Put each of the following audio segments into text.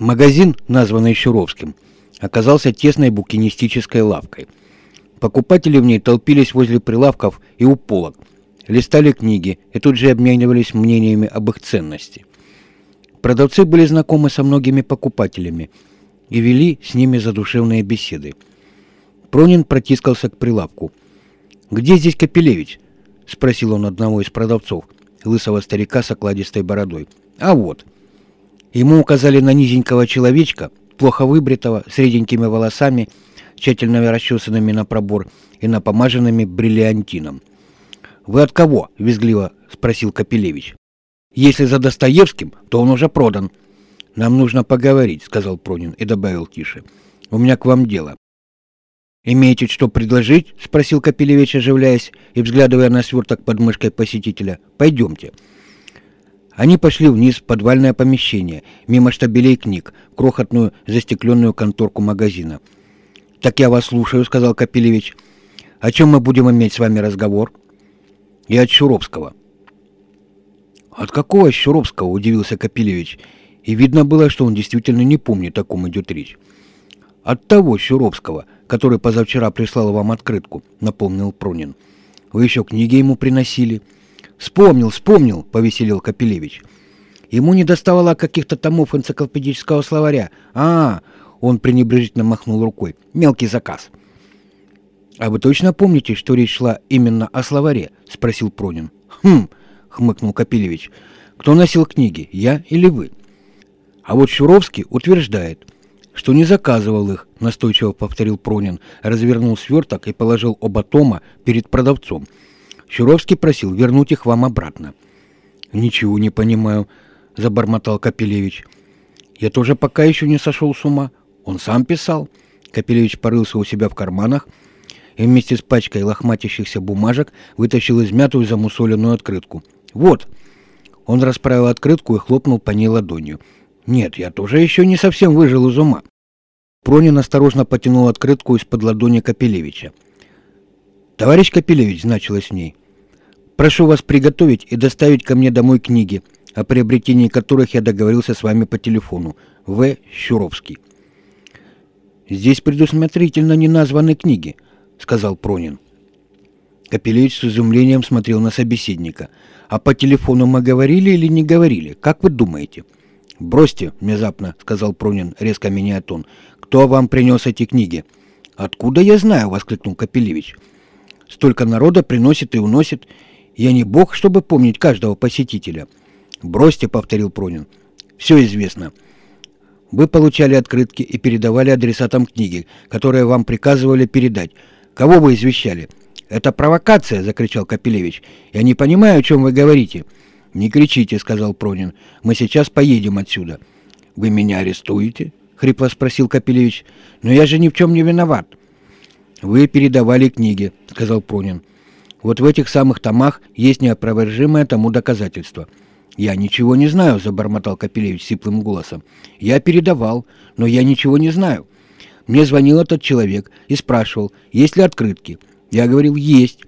Магазин, названный Щуровским, оказался тесной букинистической лавкой. Покупатели в ней толпились возле прилавков и у полок, листали книги и тут же обменивались мнениями об их ценности. Продавцы были знакомы со многими покупателями и вели с ними задушевные беседы. Пронин протискался к прилавку. «Где здесь Капелевич?» — спросил он одного из продавцов, лысого старика с окладистой бородой. «А вот». Ему указали на низенького человечка, плохо выбритого, с реденькими волосами, тщательно расчесанными на пробор и напомаженными бриллиантином. «Вы от кого?» — визгливо спросил Капелевич. «Если за Достоевским, то он уже продан». «Нам нужно поговорить», — сказал Пронин и добавил тише. «У меня к вам дело». «Имеете что предложить?» — спросил Капелевич, оживляясь и взглядывая на сверток под мышкой посетителя. «Пойдемте». Они пошли вниз в подвальное помещение, мимо штабелей книг, крохотную застекленную конторку магазина. «Так я вас слушаю», — сказал Капелевич. «О чем мы будем иметь с вами разговор?» «И от Щуровского». «От какого Щуровского?» — удивился Капелевич. И видно было, что он действительно не помнит, о ком идет речь. «От того Щуровского, который позавчера прислал вам открытку», — напомнил Пронин. «Вы еще книги ему приносили». «Вспомнил, вспомнил!» — повеселил Капелевич. Ему не доставало каких-то томов энциклопедического словаря. «А, он пренебрежительно махнул рукой. «Мелкий заказ». «А вы точно помните, что речь шла именно о словаре?» — спросил Пронин. «Хм!» — хмыкнул Капелевич. «Кто носил книги, я или вы?» А вот Шуровский утверждает, что не заказывал их, настойчиво повторил Пронин, развернул сверток и положил оба тома перед продавцом — Щуровский просил вернуть их вам обратно. «Ничего не понимаю», — забормотал Капелевич. «Я тоже пока еще не сошел с ума. Он сам писал». Капелевич порылся у себя в карманах и вместе с пачкой лохматящихся бумажек вытащил измятую замусоленную открытку. «Вот!» Он расправил открытку и хлопнул по ней ладонью. «Нет, я тоже еще не совсем выжил из ума». Пронин осторожно потянул открытку из-под ладони Капелевича. «Товарищ Капелевич», — значилось в ней, Прошу вас приготовить и доставить ко мне домой книги, о приобретении которых я договорился с вами по телефону. В. Щуровский. Здесь предусмотрительно не названы книги, сказал Пронин. Капелевич с изумлением смотрел на собеседника. «А по телефону мы говорили или не говорили? Как вы думаете?» «Бросьте», — внезапно сказал Пронин, резко меняя тон. «Кто вам принес эти книги?» «Откуда я знаю?» — воскликнул Капелевич. «Столько народа приносит и уносит. Я не бог, чтобы помнить каждого посетителя. Бросьте, повторил Пронин. Все известно. Вы получали открытки и передавали адресатам книги, которые вам приказывали передать. Кого вы извещали? Это провокация, закричал Капелевич. Я не понимаю, о чем вы говорите. Не кричите, сказал Пронин. Мы сейчас поедем отсюда. Вы меня арестуете? хрипло спросил Капелевич. Но я же ни в чем не виноват. Вы передавали книги, сказал Пронин. Вот в этих самых томах есть неопровержимое тому доказательство. «Я ничего не знаю», — забормотал Капелевич сиплым голосом. «Я передавал, но я ничего не знаю. Мне звонил этот человек и спрашивал, есть ли открытки. Я говорил, есть.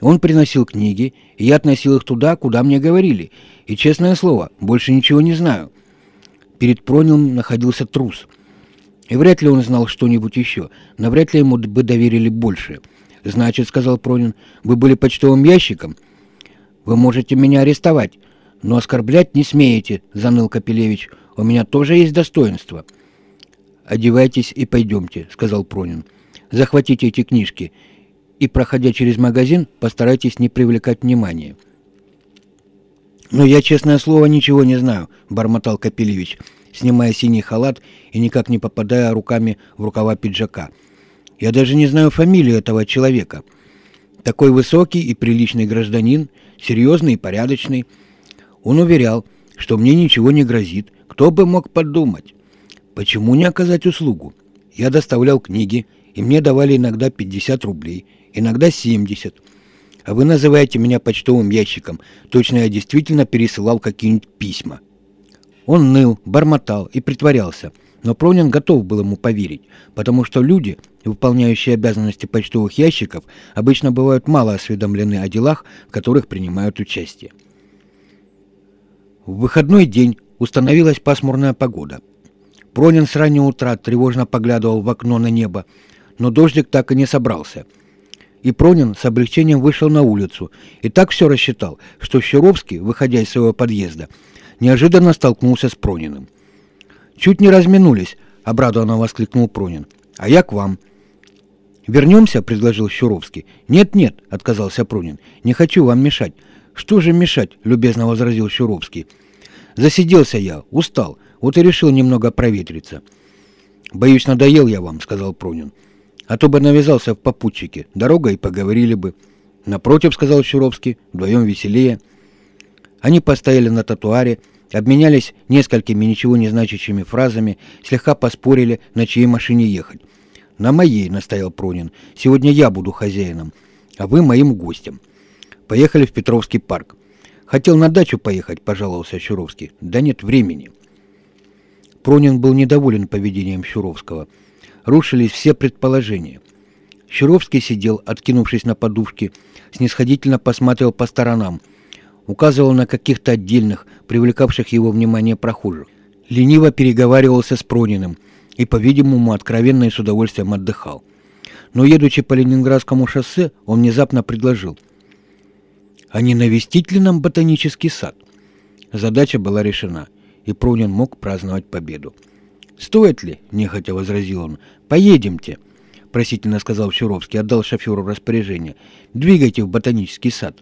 Он приносил книги, и я относил их туда, куда мне говорили. И, честное слово, больше ничего не знаю». Перед Пронилом находился трус. И вряд ли он знал что-нибудь еще, но вряд ли ему бы доверили больше — «Значит, — сказал Пронин, — вы были почтовым ящиком? Вы можете меня арестовать, но оскорблять не смеете, — заныл Капелевич. У меня тоже есть достоинство». «Одевайтесь и пойдемте», — сказал Пронин. «Захватите эти книжки и, проходя через магазин, постарайтесь не привлекать внимания». «Но я, честное слово, ничего не знаю», — бормотал Капелевич, снимая синий халат и никак не попадая руками в рукава пиджака — я даже не знаю фамилию этого человека. Такой высокий и приличный гражданин, серьезный и порядочный. Он уверял, что мне ничего не грозит. Кто бы мог подумать? Почему не оказать услугу? Я доставлял книги, и мне давали иногда 50 рублей, иногда 70. А вы называете меня почтовым ящиком. Точно я действительно пересылал какие-нибудь письма. Он ныл, бормотал и притворялся – но Пронин готов был ему поверить, потому что люди, выполняющие обязанности почтовых ящиков, обычно бывают мало осведомлены о делах, в которых принимают участие. В выходной день установилась пасмурная погода. Пронин с раннего утра тревожно поглядывал в окно на небо, но дождик так и не собрался. И Пронин с облегчением вышел на улицу и так все рассчитал, что Щеровский, выходя из своего подъезда, неожиданно столкнулся с Прониным. «Чуть не разминулись», — обрадованно воскликнул Пронин. «А я к вам». «Вернемся?» — предложил Щуровский. «Нет-нет», — отказался Пронин. «Не хочу вам мешать». «Что же мешать?» — любезно возразил Щуровский. «Засиделся я, устал, вот и решил немного проветриться». «Боюсь, надоел я вам», — сказал Пронин. «А то бы навязался в попутчике. Дорога и поговорили бы». «Напротив», — сказал Щуровский, — «вдвоем веселее». Они постояли на татуаре, обменялись несколькими ничего не значащими фразами, слегка поспорили, на чьей машине ехать. «На моей», — настоял Пронин. «Сегодня я буду хозяином, а вы моим гостем». Поехали в Петровский парк. «Хотел на дачу поехать», — пожаловался Щуровский. «Да нет времени». Пронин был недоволен поведением Щуровского. Рушились все предположения. Щуровский сидел, откинувшись на подушке, снисходительно посмотрел по сторонам, указывал на каких-то отдельных, привлекавших его внимание прохожих. Лениво переговаривался с Прониным — и, по-видимому, откровенно и с удовольствием отдыхал. Но, едучи по Ленинградскому шоссе, он внезапно предложил. «А не навестить ли нам ботанический сад?» Задача была решена, и Пронин мог праздновать победу. «Стоит ли?» – нехотя возразил он. «Поедемте!» – просительно сказал Щуровский, отдал шоферу распоряжение. «Двигайте в ботанический сад».